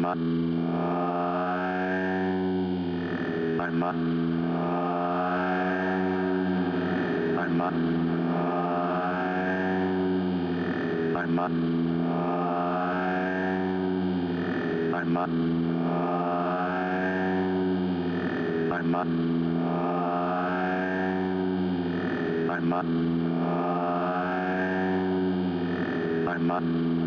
Mann. Ein Mann. Ein Mann. Ein Mann. Ein Mann.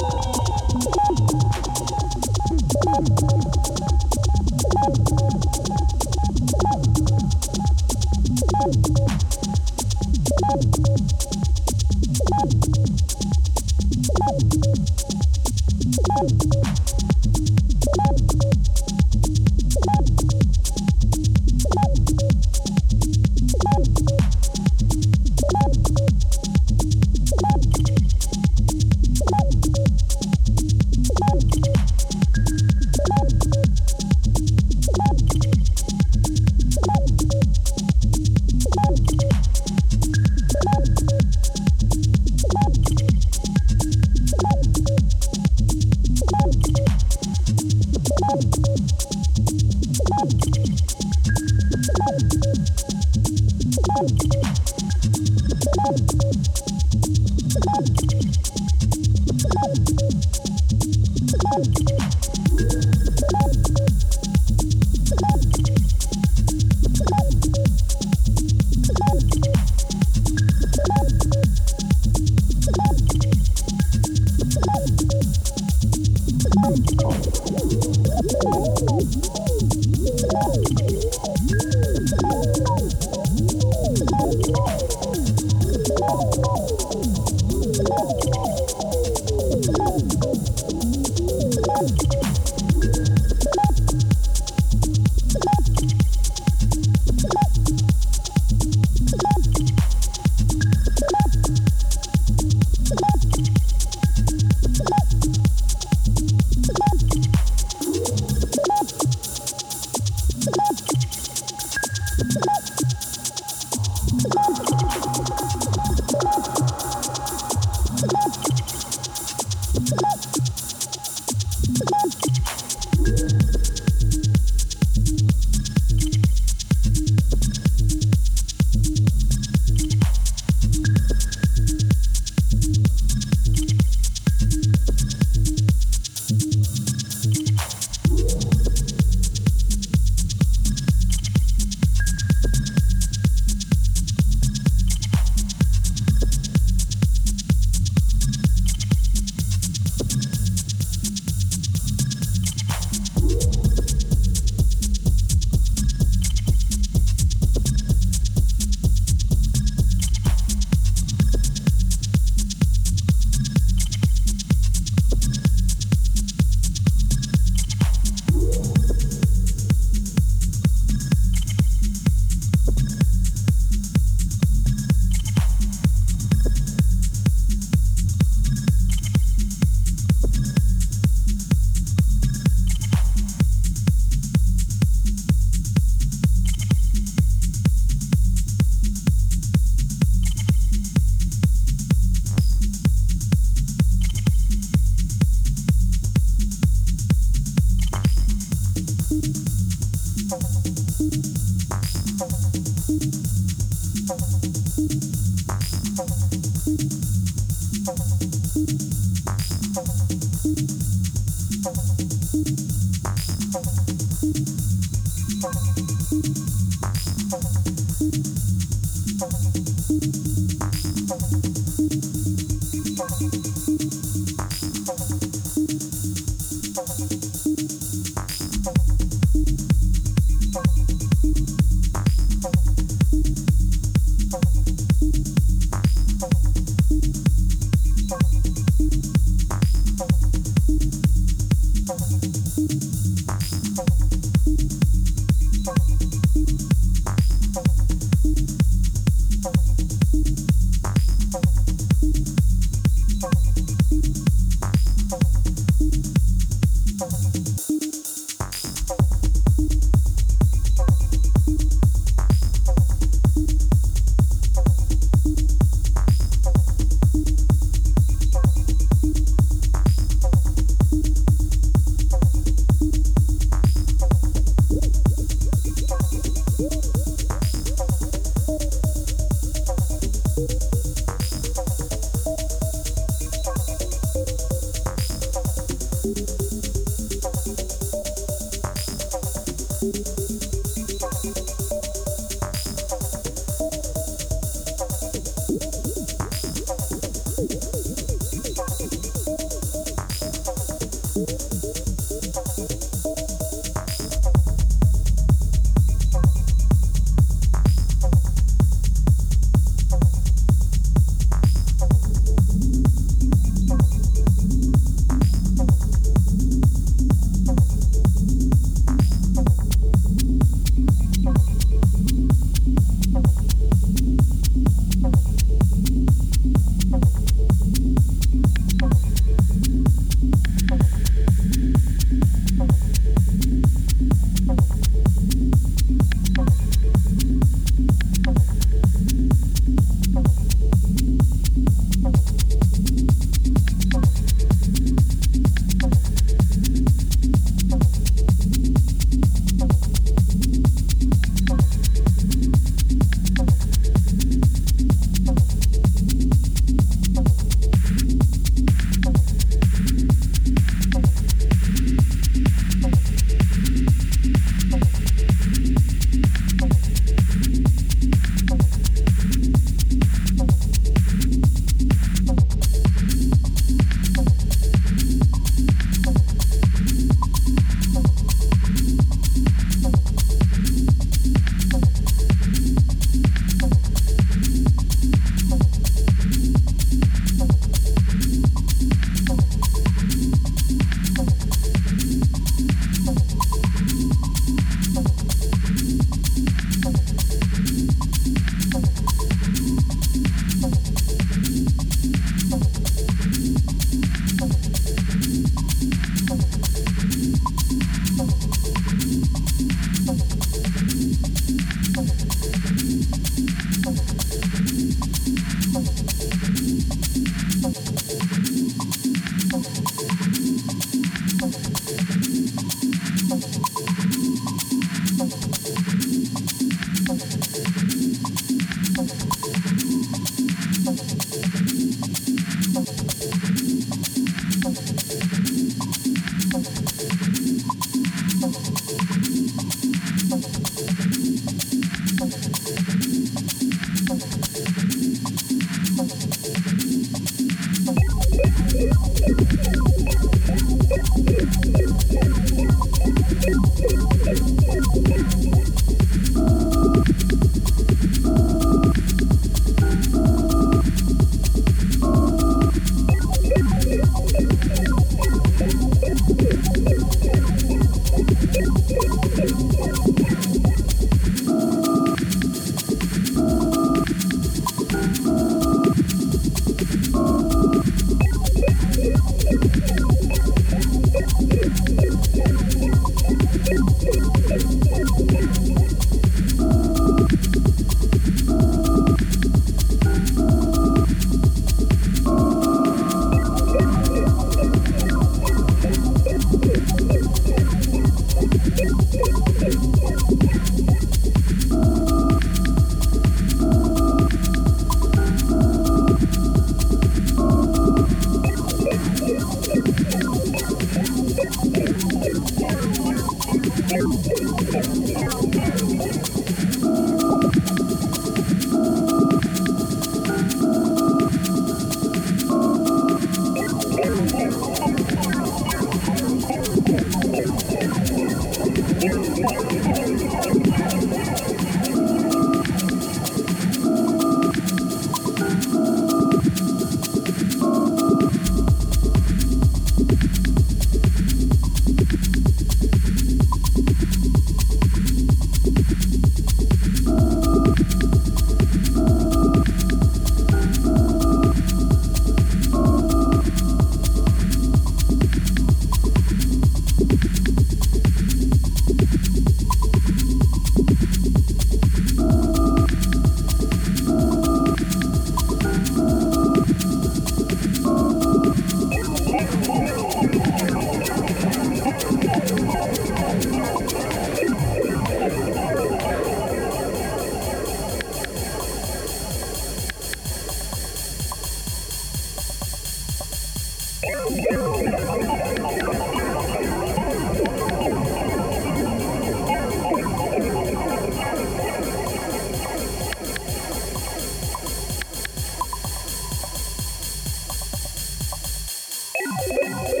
Yeah.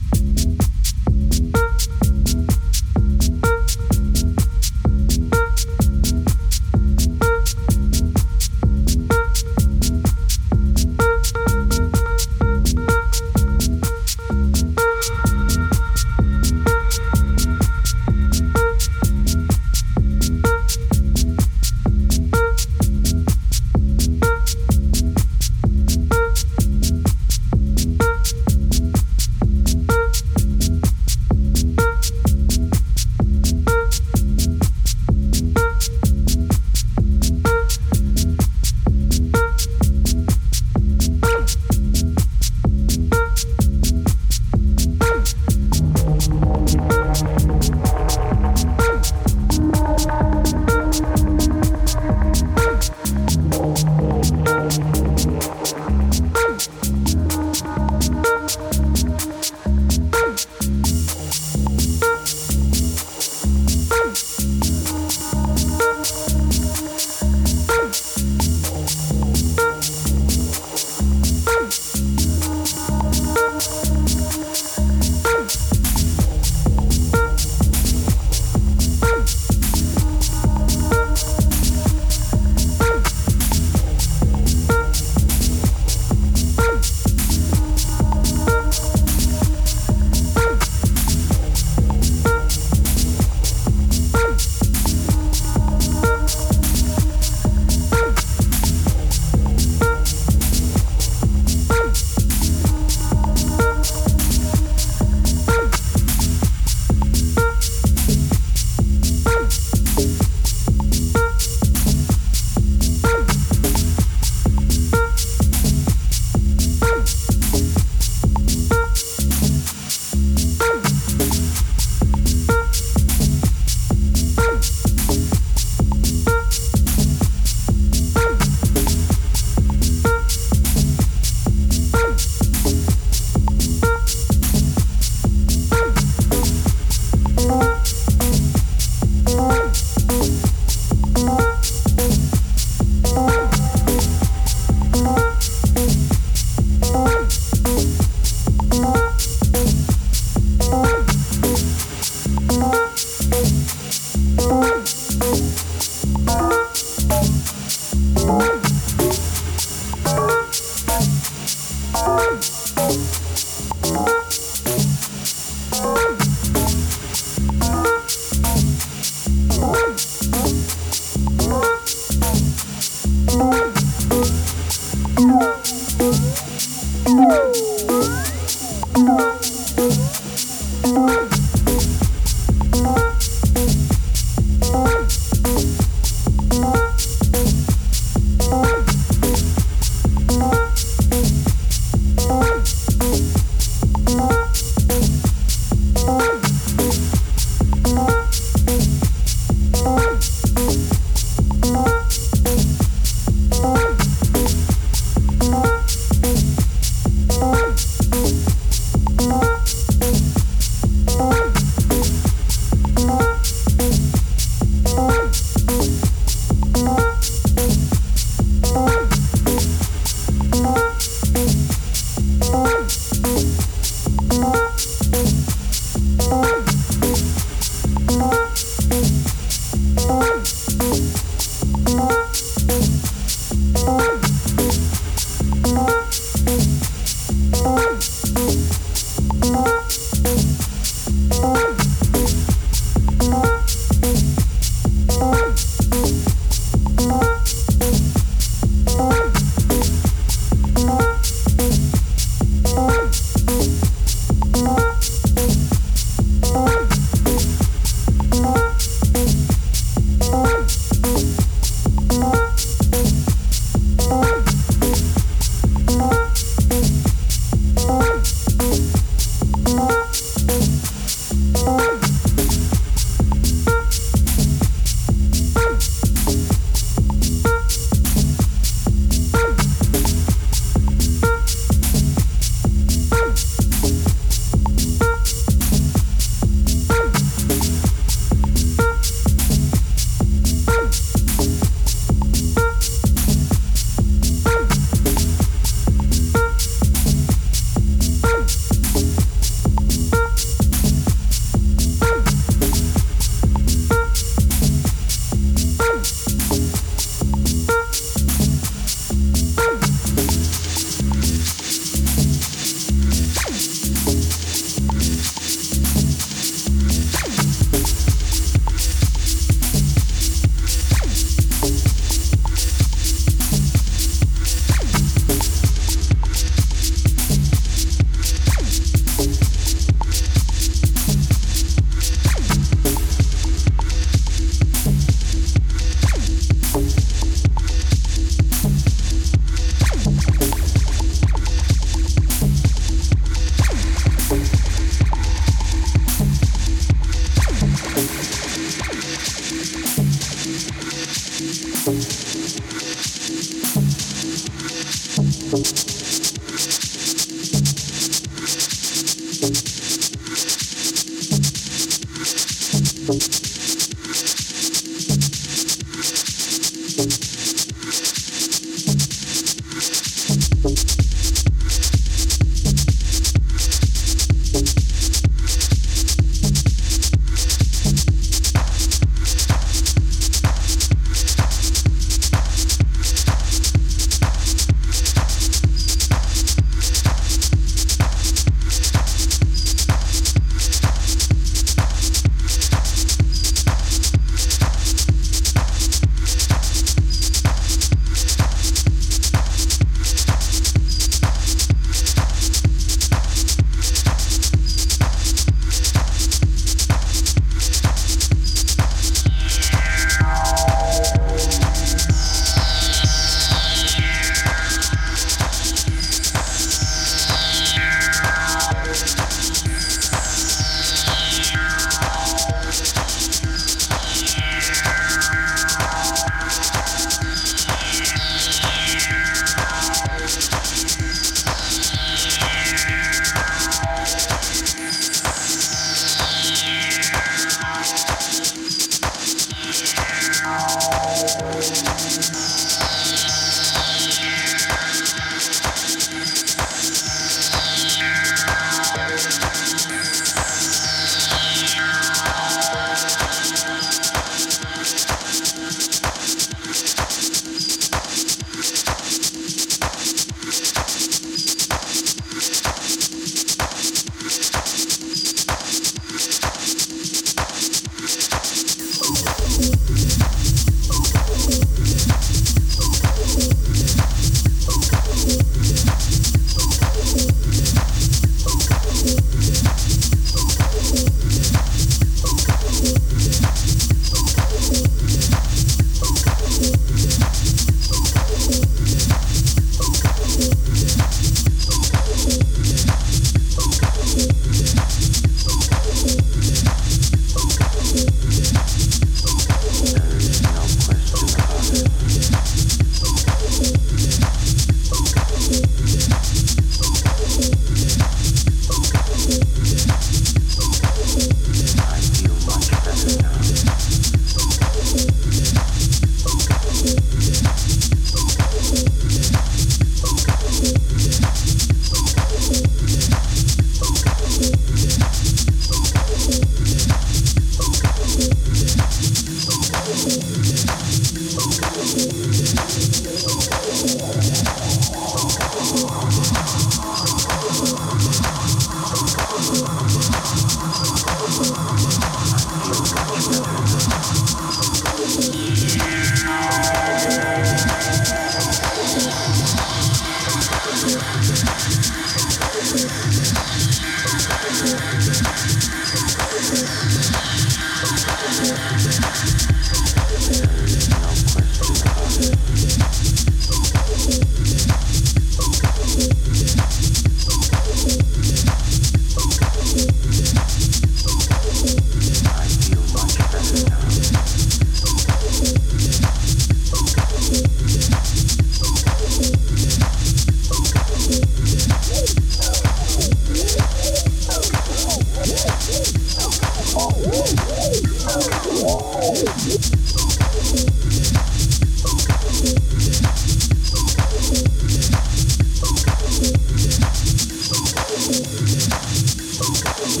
I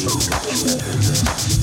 feel much better now.